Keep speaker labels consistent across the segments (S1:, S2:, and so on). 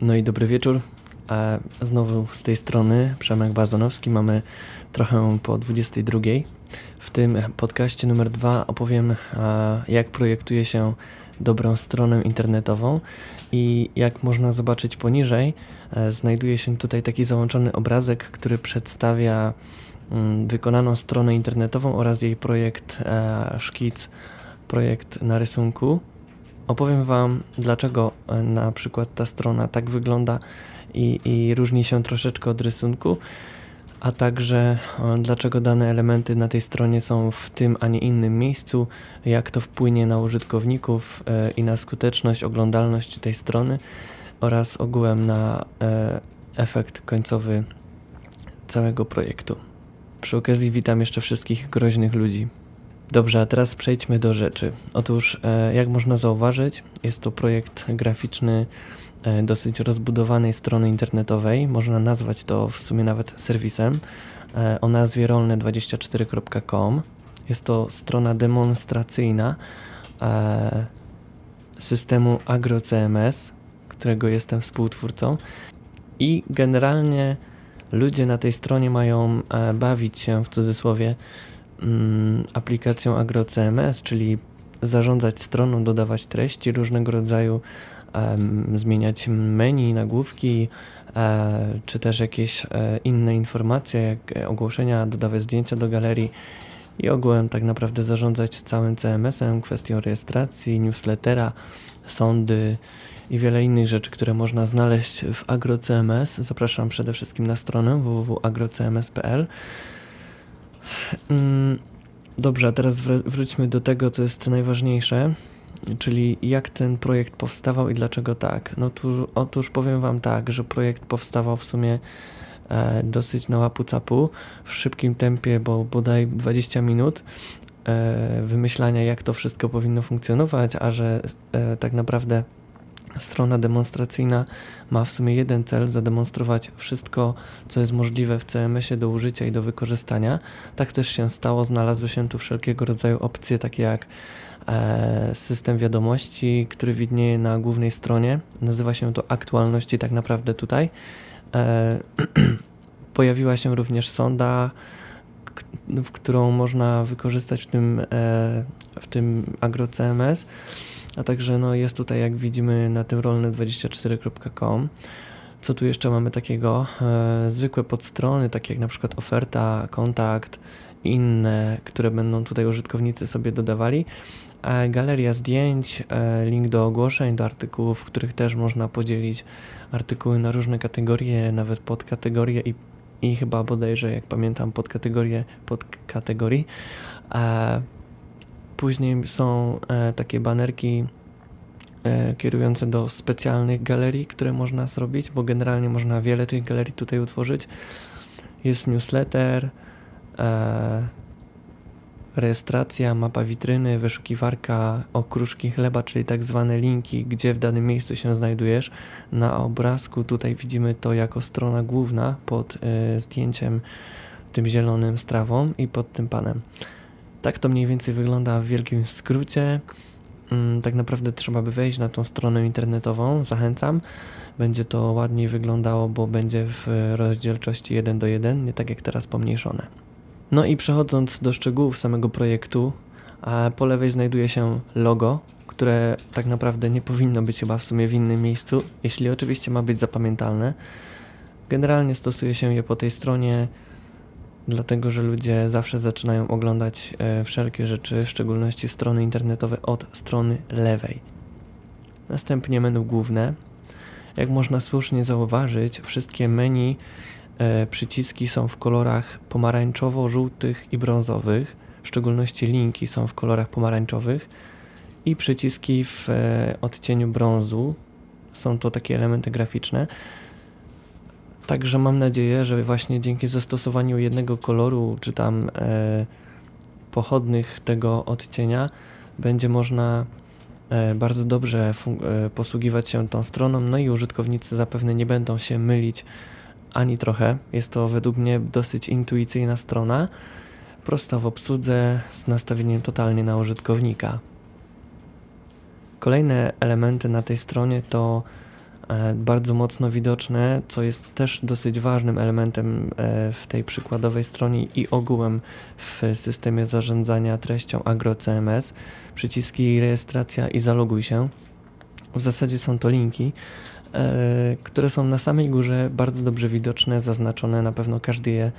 S1: No i dobry wieczór. A znowu z tej strony Przemek Bazanowski. Mamy trochę po 22. W tym podcaście numer dwa opowiem, jak projektuje się dobrą stronę internetową i jak można zobaczyć poniżej, e, znajduje się tutaj taki załączony obrazek, który przedstawia mm, wykonaną stronę internetową oraz jej projekt e, szkic, projekt na rysunku. Opowiem Wam, dlaczego e, na przykład ta strona tak wygląda i, i różni się troszeczkę od rysunku, a także e, dlaczego dane elementy na tej stronie są w tym, a nie innym miejscu, jak to wpłynie na użytkowników e, i na skuteczność, oglądalność tej strony oraz ogółem na efekt końcowy całego projektu. Przy okazji witam jeszcze wszystkich groźnych ludzi. Dobrze, a teraz przejdźmy do rzeczy. Otóż, e, jak można zauważyć, jest to projekt graficzny e, dosyć rozbudowanej strony internetowej. Można nazwać to w sumie nawet serwisem e, o nazwie rolne24.com. Jest to strona demonstracyjna systemu AgroCMS, którego jestem współtwórcą. I generalnie ludzie na tej stronie mają bawić się w cudzysłowie aplikacją AgroCMS, czyli zarządzać stroną, dodawać treści różnego rodzaju, zmieniać menu, nagłówki, e, czy też jakieś e, inne informacje, jak ogłoszenia, dodawać zdjęcia do galerii i ogółem tak naprawdę zarządzać całym CMS-em, kwestią rejestracji, newslettera, sądy i wiele innych rzeczy, które można znaleźć w AgroCMS. Zapraszam przede wszystkim na stronę www.agrocms.pl. Mm, dobrze, a teraz wróćmy do tego, co jest najważniejsze, czyli jak ten projekt powstawał i dlaczego tak. No tu, otóż powiem Wam tak, że projekt powstawał w sumie e, dosyć na łapu capu, w szybkim tempie, bo bodaj 20 minut e, wymyślania, jak to wszystko powinno funkcjonować, a że e, tak naprawdę Strona demonstracyjna ma w sumie jeden cel zademonstrować wszystko, co jest możliwe w CMS-ie do użycia i do wykorzystania. Tak też się stało, znalazły się tu wszelkiego rodzaju opcje, takie jak e, system wiadomości, który widnieje na głównej stronie. Nazywa się to aktualności, tak naprawdę tutaj. E, pojawiła się również sonda, w którą można wykorzystać w tym, e, w tym AgroCMS. A także no, jest tutaj, jak widzimy, na tym rolne24.com. Co tu jeszcze mamy takiego? E, zwykłe podstrony, takie jak na przykład oferta, kontakt, inne, które będą tutaj użytkownicy sobie dodawali. E, galeria zdjęć, e, link do ogłoszeń, do artykułów, w których też można podzielić artykuły na różne kategorie, nawet podkategorie i, i chyba bodajże, jak pamiętam, podkategorie podkategorii. E, Później są e, takie banerki e, kierujące do specjalnych galerii, które można zrobić, bo generalnie można wiele tych galerii tutaj utworzyć. Jest newsletter, e, rejestracja, mapa witryny, wyszukiwarka, okruszki chleba, czyli tak zwane linki, gdzie w danym miejscu się znajdujesz. Na obrazku tutaj widzimy to jako strona główna pod zdjęciem tym zielonym strawą i pod tym panem. Tak to mniej więcej wygląda w wielkim skrócie. Mm, tak naprawdę trzeba by wejść na tą stronę internetową, zachęcam. Będzie to ładniej wyglądało, bo będzie w rozdzielczości 1 do 1, nie tak jak teraz pomniejszone. No i przechodząc do szczegółów samego projektu, po lewej znajduje się logo, które tak naprawdę nie powinno być chyba w sumie w innym miejscu, jeśli oczywiście ma być zapamiętalne. Generalnie stosuje się je po tej stronie dlatego że ludzie zawsze zaczynają oglądać e, wszelkie rzeczy, w szczególności strony internetowe, od strony lewej. Następnie menu główne. Jak można słusznie zauważyć, wszystkie menu e, przyciski są w kolorach pomarańczowo-żółtych i brązowych, w szczególności linki są w kolorach pomarańczowych i przyciski w e, odcieniu brązu. Są to takie elementy graficzne. Także mam nadzieję, że właśnie dzięki zastosowaniu jednego koloru, czy tam e, pochodnych tego odcienia, będzie można e, bardzo dobrze e, posługiwać się tą stroną, no i użytkownicy zapewne nie będą się mylić ani trochę. Jest to według mnie dosyć intuicyjna strona, prosta w obsłudze, z nastawieniem totalnie na użytkownika. Kolejne elementy na tej stronie to bardzo mocno widoczne, co jest też dosyć ważnym elementem e, w tej przykładowej stronie i ogółem w systemie zarządzania treścią AgroCMS. Przyciski rejestracja i zaloguj się. W zasadzie są to linki, e, które są na samej górze bardzo dobrze widoczne, zaznaczone, na pewno każdy je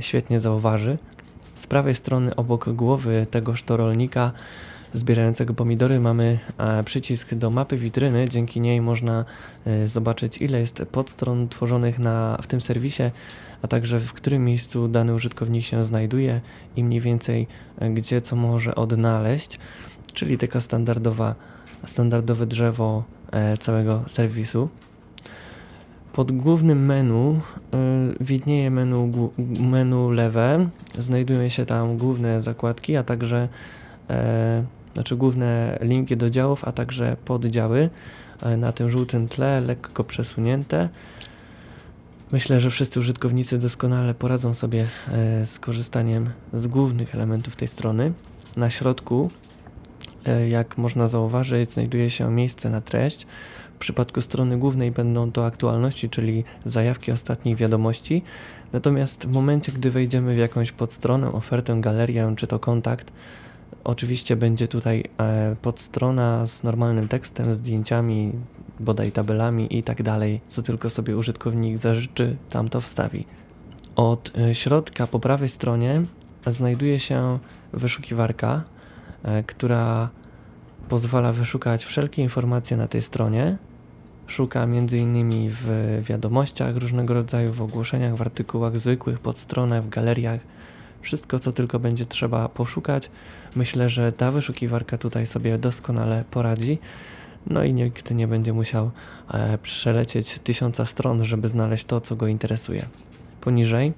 S1: świetnie zauważy. Z prawej strony obok głowy tegoż to rolnika zbierającego pomidory mamy e, przycisk do mapy witryny. Dzięki niej można e, zobaczyć ile jest podstron tworzonych na, w tym serwisie, a także w którym miejscu dany użytkownik się znajduje i mniej więcej e, gdzie co może odnaleźć, czyli taka standardowa, standardowe drzewo całego serwisu. Pod głównym menu widnieje menu, menu lewe, znajdują się tam główne zakładki, a także znaczy główne linki do działów, a także poddziały e, na tym żółtym tle, lekko przesunięte. Myślę, że wszyscy użytkownicy doskonale poradzą sobie e, z korzystaniem z głównych elementów tej strony. Na środku, e, jak można zauważyć, znajduje się miejsce na treść. W przypadku strony głównej będą to aktualności, czyli zajawki ostatnich wiadomości. Natomiast w momencie, gdy wejdziemy w jakąś podstronę, ofertę, galerię czy to kontakt, Oczywiście będzie tutaj e, podstrona z normalnym tekstem, zdjęciami, bodaj tabelami i tak dalej, co tylko sobie użytkownik zażyczy, tam to wstawi. Od e, środka po prawej stronie znajduje się wyszukiwarka, e, która pozwala wyszukać wszelkie informacje na tej stronie. Szuka m.in. w wiadomościach różnego rodzaju, w ogłoszeniach, w artykułach zwykłych, podstronach, w galeriach wszystko, co tylko będzie trzeba poszukać. Myślę, że ta wyszukiwarka tutaj sobie doskonale poradzi. No i nikt nie będzie musiał e, przelecieć tysiąca stron, żeby znaleźć to, co go interesuje. Poniżej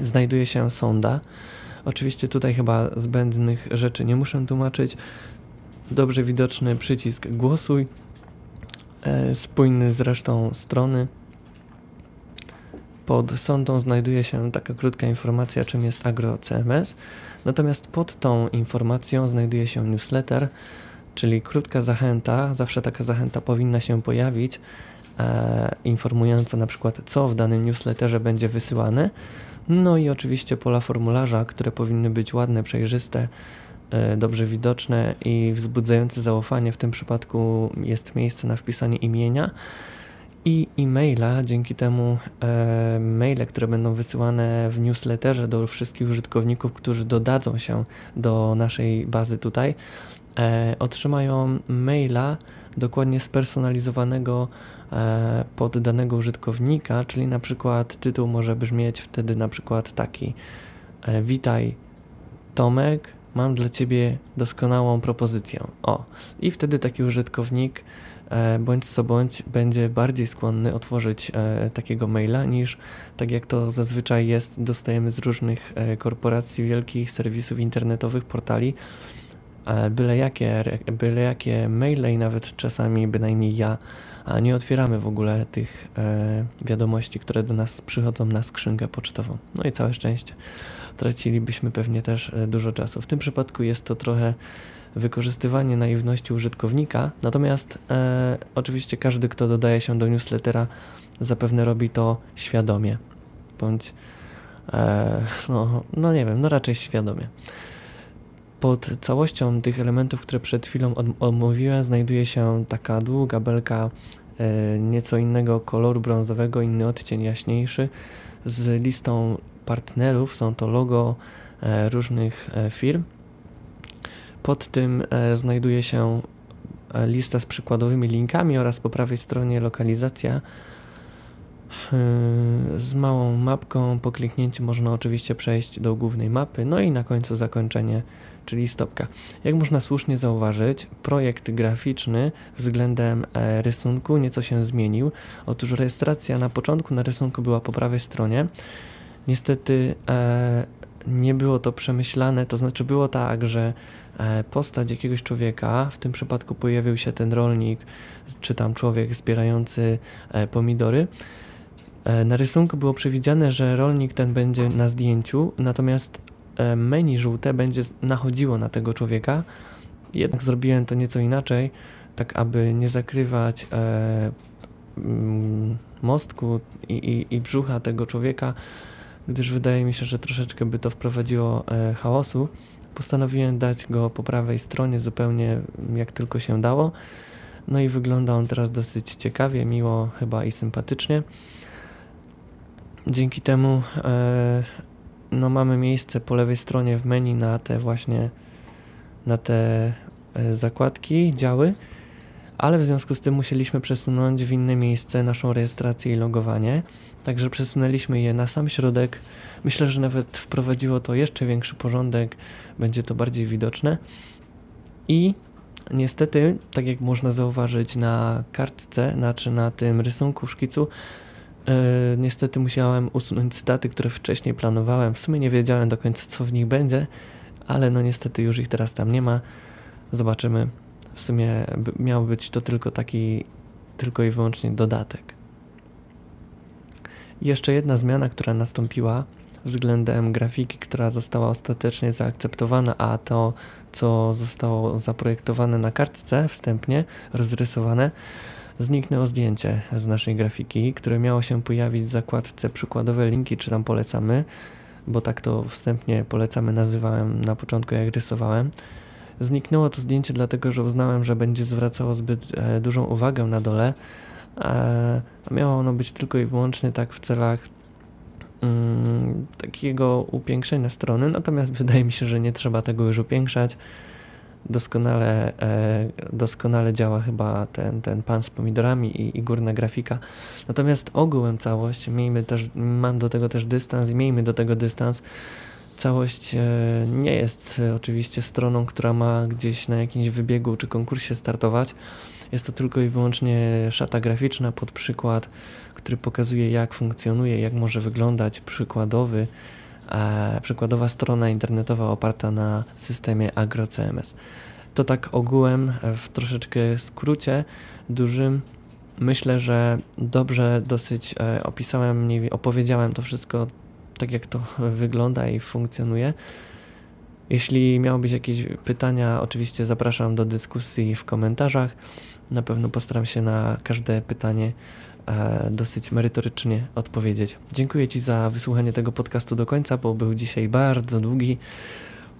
S1: znajduje się sonda. Oczywiście tutaj chyba zbędnych rzeczy nie muszę tłumaczyć. Dobrze widoczny przycisk głosuj, e, spójny z resztą strony. Pod sondą znajduje się taka krótka informacja, czym jest AgroCMS. Natomiast pod tą informacją znajduje się newsletter, czyli krótka zachęta. Zawsze taka zachęta powinna się pojawić, e, informująca na przykład, co w danym newsletterze będzie wysyłane. No i oczywiście pola formularza, które powinny być ładne, przejrzyste, e, dobrze widoczne i wzbudzające zaufanie. W tym przypadku jest miejsce na wpisanie imienia i e-maila. Dzięki temu e, maile, które będą wysyłane w newsletterze do wszystkich użytkowników, którzy dodadzą się do naszej bazy tutaj, e, otrzymają maila dokładnie spersonalizowanego e, pod danego użytkownika, czyli na przykład tytuł może brzmieć wtedy na przykład taki e, Witaj Tomek, mam dla Ciebie doskonałą propozycję. O, i wtedy taki użytkownik bądź co bądź będzie bardziej skłonny otworzyć e, takiego maila niż tak jak to zazwyczaj jest, dostajemy z różnych e, korporacji, wielkich serwisów internetowych, portali, byle jakie, byle jakie maile i nawet czasami bynajmniej ja nie otwieramy w ogóle tych wiadomości, które do nas przychodzą na skrzynkę pocztową. No i całe szczęście. Tracilibyśmy pewnie też dużo czasu. W tym przypadku jest to trochę wykorzystywanie naiwności użytkownika, natomiast e, oczywiście każdy, kto dodaje się do newslettera, zapewne robi to świadomie, bądź e, no, no nie wiem, no raczej świadomie. Pod całością tych elementów, które przed chwilą omówiłem, znajduje się taka długa belka e, nieco innego koloru brązowego, inny odcień jaśniejszy z listą partnerów. Są to logo e, różnych e, firm. Pod tym e, znajduje się e, lista z przykładowymi linkami oraz po prawej stronie lokalizacja e, z małą mapką. Po kliknięciu można oczywiście przejść do głównej mapy, no i na końcu zakończenie, czyli stopka. Jak można słusznie zauważyć, projekt graficzny względem rysunku nieco się zmienił. Otóż rejestracja na początku na rysunku była po prawej stronie. Niestety nie było to przemyślane, to znaczy było tak, że e, postać jakiegoś człowieka, w tym przypadku pojawił się ten rolnik, czy tam człowiek zbierający e, pomidory. E, na rysunku było przewidziane, że rolnik ten będzie na zdjęciu, natomiast menu żółte będzie nachodziło na tego człowieka. Jednak zrobiłem to nieco inaczej, tak aby nie zakrywać mostku i, i, i brzucha tego człowieka, gdyż wydaje mi się, że troszeczkę by to wprowadziło e, chaosu. Postanowiłem dać go po prawej stronie zupełnie jak tylko się dało. No i wygląda on teraz dosyć ciekawie, miło chyba i sympatycznie. Dzięki temu e, no mamy miejsce po lewej stronie w menu na te właśnie na te e, zakładki, działy, ale w związku z tym musieliśmy przesunąć w inne miejsce naszą rejestrację i logowanie. Także przesunęliśmy je na sam środek. Myślę, że nawet wprowadziło to jeszcze większy porządek, będzie to bardziej widoczne. I niestety, tak jak można zauważyć na kartce, znaczy na tym rysunku, szkicu, yy, niestety musiałem usunąć cytaty, które wcześniej planowałem. W sumie nie wiedziałem do końca, co w nich będzie, ale no niestety już ich teraz tam nie ma. Zobaczymy. W sumie miał być to tylko taki, tylko i wyłącznie dodatek. Jeszcze jedna zmiana, która nastąpiła względem grafiki, która została ostatecznie zaakceptowana, a to, co zostało zaprojektowane na kartce wstępnie, rozrysowane, zniknęło zdjęcie z naszej grafiki, które miało się pojawić w zakładce przykładowe linki, czy tam polecamy, bo tak to wstępnie polecamy nazywałem na początku, jak rysowałem. Zniknęło to zdjęcie dlatego, że uznałem, że będzie zwracało zbyt e, dużą uwagę na dole, e, miało ono być tylko i wyłącznie tak w celach mm, takiego upiększenia strony, natomiast wydaje mi się, że nie trzeba tego już upiększać. Doskonale, e, doskonale działa chyba ten, ten pan z pomidorami i, i górna grafika. Natomiast ogółem całość, miejmy też, mam do tego też dystans i miejmy do tego dystans. Całość e, nie jest e, oczywiście stroną, która ma gdzieś na jakimś wybiegu czy konkursie startować. Jest to tylko i wyłącznie szata graficzna pod przykład, który pokazuje jak funkcjonuje, jak może wyglądać przykładowy, e, przykładowa strona internetowa oparta na systemie AgroCMS. To tak ogółem, w troszeczkę skrócie dużym. Myślę, że dobrze dosyć e, opisałem, opowiedziałem to wszystko tak, jak to wygląda i funkcjonuje. Jeśli miały jakieś pytania, oczywiście zapraszam do dyskusji w komentarzach. Na pewno postaram się na każde pytanie e, dosyć merytorycznie odpowiedzieć. Dziękuję Ci za wysłuchanie tego podcastu do końca, bo był dzisiaj bardzo długi.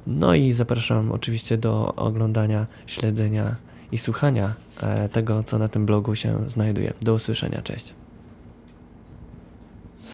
S1: No i zapraszam oczywiście do oglądania, śledzenia i słuchania e, tego, co na tym blogu się znajduje. Do usłyszenia, cześć.